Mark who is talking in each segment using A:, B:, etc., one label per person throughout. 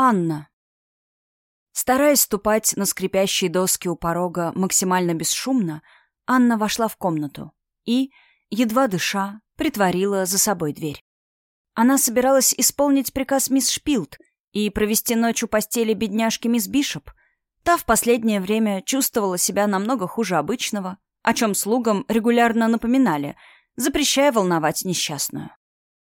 A: Анна. Стараясь ступать на скрипящие доски у порога максимально бесшумно, Анна вошла в комнату и, едва дыша, притворила за собой дверь. Она собиралась исполнить приказ мисс Шпилд и провести ночь у постели бедняжки мисс Бишоп. Та в последнее время чувствовала себя намного хуже обычного, о чем слугам регулярно напоминали, запрещая волновать несчастную.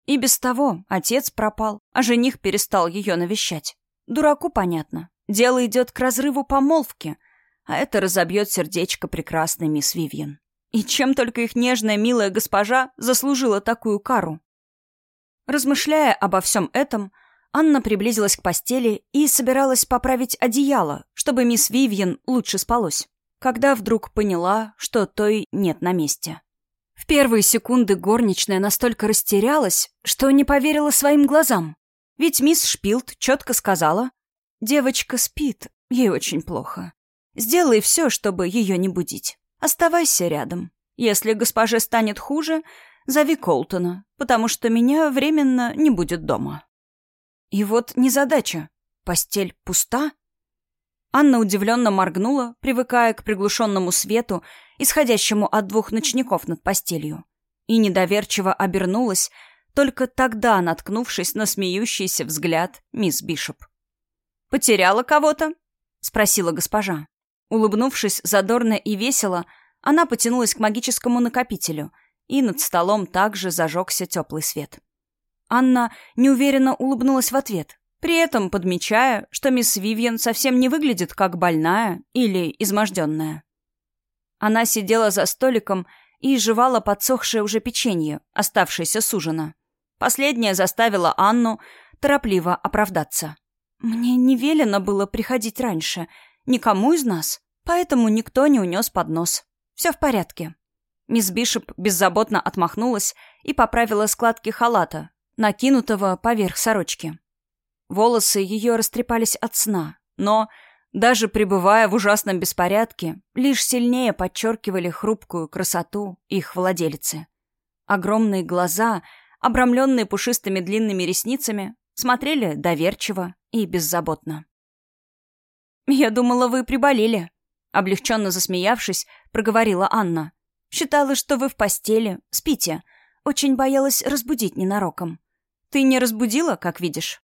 A: И без того отец пропал, а жених перестал ее навещать. Дураку понятно. Дело идет к разрыву помолвки, а это разобьет сердечко прекрасной мисс Вивьен. И чем только их нежная, милая госпожа заслужила такую кару? Размышляя обо всем этом, Анна приблизилась к постели и собиралась поправить одеяло, чтобы мисс Вивьен лучше спалось, когда вдруг поняла, что той нет на месте. В первые секунды горничная настолько растерялась, что не поверила своим глазам. Ведь мисс Шпилд четко сказала, «Девочка спит, ей очень плохо. Сделай все, чтобы ее не будить. Оставайся рядом. Если госпоже станет хуже, зови Колтона, потому что меня временно не будет дома». И вот незадача. Постель пуста? Анна удивленно моргнула, привыкая к приглушенному свету, исходящему от двух ночников над постелью, и недоверчиво обернулась, только тогда наткнувшись на смеющийся взгляд мисс Бишоп. «Потеряла кого-то?» — спросила госпожа. Улыбнувшись задорно и весело, она потянулась к магическому накопителю, и над столом также зажегся теплый свет. Анна неуверенно улыбнулась в ответ, при этом подмечая, что мисс Вивьен совсем не выглядит как больная или изможденная. Она сидела за столиком и жевала подсохшее уже печенье, оставшееся с ужина. Последнее заставило Анну торопливо оправдаться. «Мне не велено было приходить раньше, никому из нас, поэтому никто не унес поднос. Все в порядке». Мисс Бишоп беззаботно отмахнулась и поправила складки халата, накинутого поверх сорочки. Волосы ее растрепались от сна, но, даже пребывая в ужасном беспорядке, лишь сильнее подчеркивали хрупкую красоту их владелицы. Огромные глаза, обрамленные пушистыми длинными ресницами, смотрели доверчиво и беззаботно. «Я думала, вы приболели», — облегченно засмеявшись, проговорила Анна. «Считала, что вы в постели, спите. Очень боялась разбудить ненароком. Ты не разбудила, как видишь?»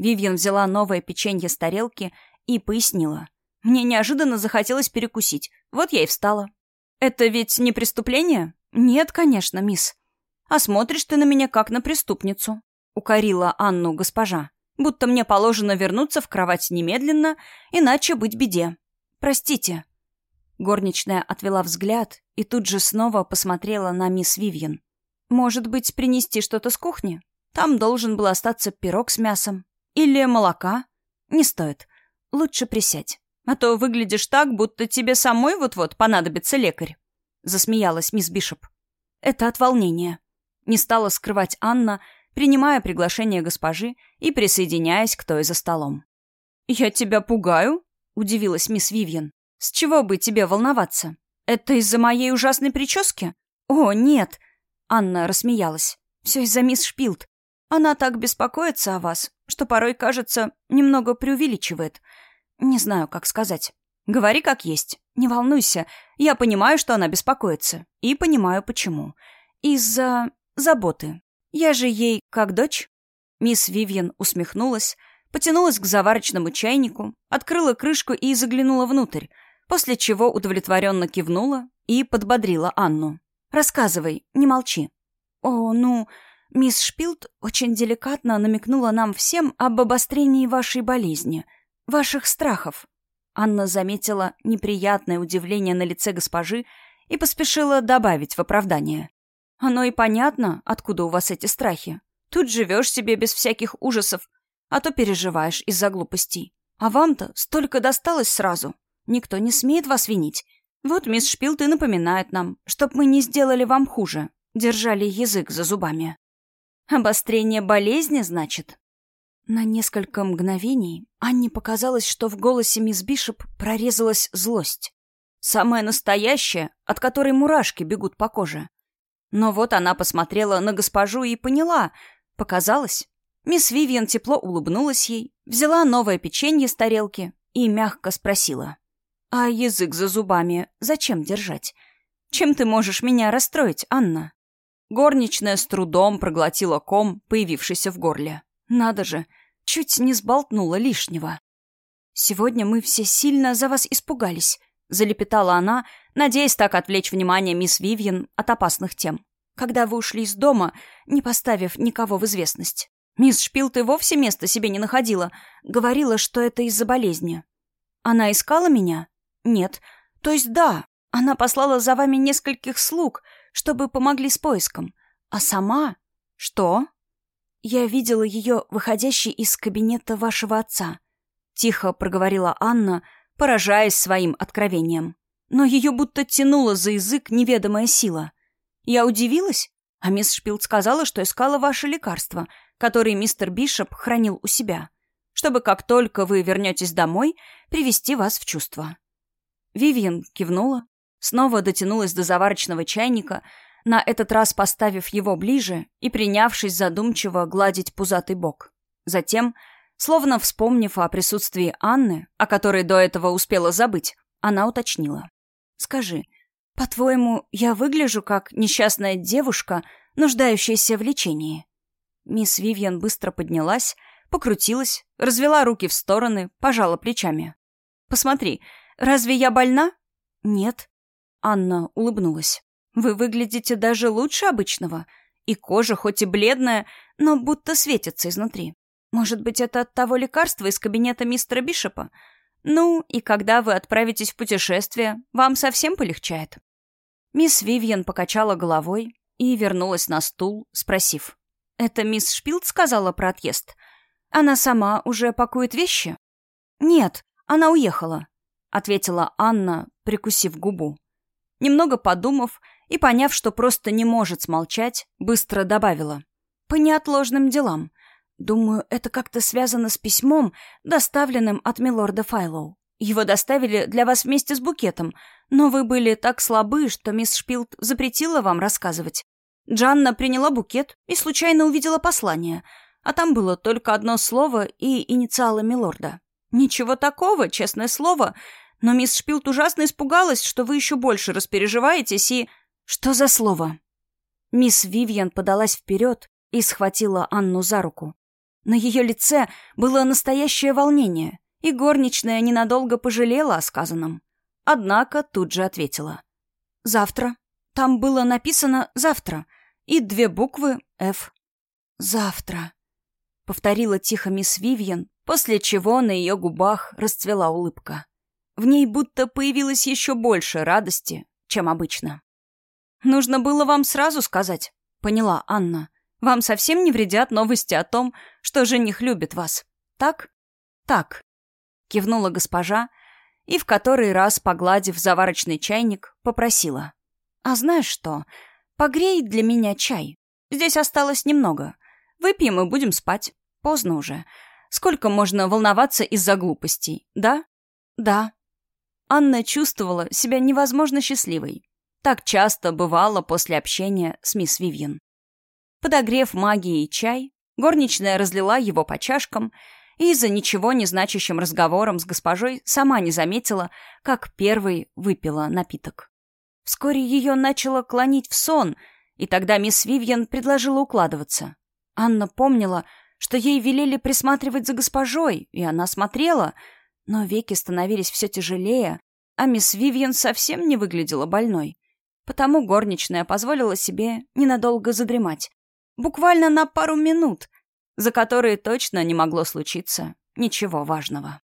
A: Вивьен взяла новое печенье с тарелки и пояснила. «Мне неожиданно захотелось перекусить. Вот я и встала». «Это ведь не преступление?» «Нет, конечно, мисс». «А смотришь ты на меня как на преступницу», — укорила Анну госпожа. «Будто мне положено вернуться в кровать немедленно, иначе быть беде. Простите». Горничная отвела взгляд и тут же снова посмотрела на мисс Вивьен. «Может быть, принести что-то с кухни? Там должен был остаться пирог с мясом. Или молока? Не стоит. Лучше присядь. А то выглядишь так, будто тебе самой вот-вот понадобится лекарь. Засмеялась мисс Бишоп. Это от волнения. Не стала скрывать Анна, принимая приглашение госпожи и присоединяясь к той за столом. «Я тебя пугаю?» — удивилась мисс Вивьен. «С чего бы тебе волноваться? Это из-за моей ужасной прически?» «О, нет!» — Анна рассмеялась. «Все из-за мисс Шпилд. Она так беспокоится о вас, что порой, кажется, немного преувеличивает. Не знаю, как сказать. Говори как есть. Не волнуйся. Я понимаю, что она беспокоится. И понимаю, почему. Из-за заботы. Я же ей как дочь. Мисс Вивьен усмехнулась, потянулась к заварочному чайнику, открыла крышку и заглянула внутрь, после чего удовлетворенно кивнула и подбодрила Анну. «Рассказывай, не молчи». «О, ну, Мисс Шпилд очень деликатно намекнула нам всем об обострении вашей болезни, ваших страхов. Анна заметила неприятное удивление на лице госпожи и поспешила добавить в оправдание. «Оно и понятно, откуда у вас эти страхи. Тут живешь себе без всяких ужасов, а то переживаешь из-за глупостей. А вам-то столько досталось сразу. Никто не смеет вас винить. Вот мисс Шпилд и напоминает нам, чтоб мы не сделали вам хуже, держали язык за зубами». Обострение болезни, значит? На несколько мгновений Анне показалось, что в голосе мисс Бишоп прорезалась злость. Самая настоящая, от которой мурашки бегут по коже. Но вот она посмотрела на госпожу и поняла. Показалось. Мисс Вивиан тепло улыбнулась ей, взяла новое печенье с тарелки и мягко спросила. «А язык за зубами зачем держать? Чем ты можешь меня расстроить, Анна?» Горничная с трудом проглотила ком, появившийся в горле. Надо же, чуть не сболтнула лишнего. «Сегодня мы все сильно за вас испугались», — залепетала она, надеясь так отвлечь внимание мисс Вивьен от опасных тем. «Когда вы ушли из дома, не поставив никого в известность. Мисс Шпилт и вовсе места себе не находила. Говорила, что это из-за болезни. Она искала меня? Нет. То есть да, она послала за вами нескольких слуг, чтобы помогли с поиском. А сама... Что? Я видела ее, выходящей из кабинета вашего отца. Тихо проговорила Анна, поражаясь своим откровением. Но ее будто тянула за язык неведомая сила. Я удивилась, а мисс Шпилд сказала, что искала ваше лекарство, которое мистер Бишоп хранил у себя, чтобы как только вы вернетесь домой, привести вас в чувство. Вивиан кивнула, снова дотянулась до заварочного чайника, на этот раз поставив его ближе и принявшись задумчиво гладить пузатый бок. Затем, словно вспомнив о присутствии Анны, о которой до этого успела забыть, она уточнила. «Скажи, по-твоему, я выгляжу как несчастная девушка, нуждающаяся в лечении?» Мисс Вивьен быстро поднялась, покрутилась, развела руки в стороны, пожала плечами. «Посмотри, разве я больна?» «Нет». Анна улыбнулась. Вы выглядите даже лучше обычного. И кожа хоть и бледная, но будто светится изнутри. Может быть, это от того лекарства из кабинета мистера Бишопа? Ну, и когда вы отправитесь в путешествие, вам совсем полегчает. Мисс Вивьен покачала головой и вернулась на стул, спросив. «Это мисс Шпилд сказала про отъезд? Она сама уже пакует вещи?» «Нет, она уехала», — ответила Анна, прикусив губу. Немного подумав, и, поняв, что просто не может смолчать, быстро добавила. «По неотложным делам. Думаю, это как-то связано с письмом, доставленным от милорда Файлоу. Его доставили для вас вместе с букетом, но вы были так слабы, что мисс Шпилд запретила вам рассказывать. Джанна приняла букет и случайно увидела послание, а там было только одно слово и инициалы милорда. Ничего такого, честное слово, но мисс Шпилд ужасно испугалась, что вы еще больше распереживаетесь и... «Что за слово?» Мисс Вивьен подалась вперед и схватила Анну за руку. На ее лице было настоящее волнение, и горничная ненадолго пожалела о сказанном. Однако тут же ответила. «Завтра. Там было написано «завтра» и две буквы «Ф». «Завтра», — повторила тихо мисс Вивьен, после чего на ее губах расцвела улыбка. В ней будто появилось еще больше радости, чем обычно. «Нужно было вам сразу сказать», — поняла Анна. «Вам совсем не вредят новости о том, что жених любит вас. Так?» «Так», — кивнула госпожа и в который раз, погладив заварочный чайник, попросила. «А знаешь что? Погрей для меня чай. Здесь осталось немного. Выпьем и будем спать. Поздно уже. Сколько можно волноваться из-за глупостей, да?» «Да». Анна чувствовала себя невозможно счастливой. Так часто бывало после общения с мисс Вивьен. Подогрев магией чай, горничная разлила его по чашкам и за ничего не значащим разговором с госпожой сама не заметила, как первой выпила напиток. Вскоре ее начало клонить в сон, и тогда мисс Вивьен предложила укладываться. Анна помнила, что ей велели присматривать за госпожой, и она смотрела, но веки становились все тяжелее, а мисс Вивьен совсем не выглядела больной. Потому горничная позволила себе ненадолго задремать. Буквально на пару минут, за которые точно не могло случиться ничего важного.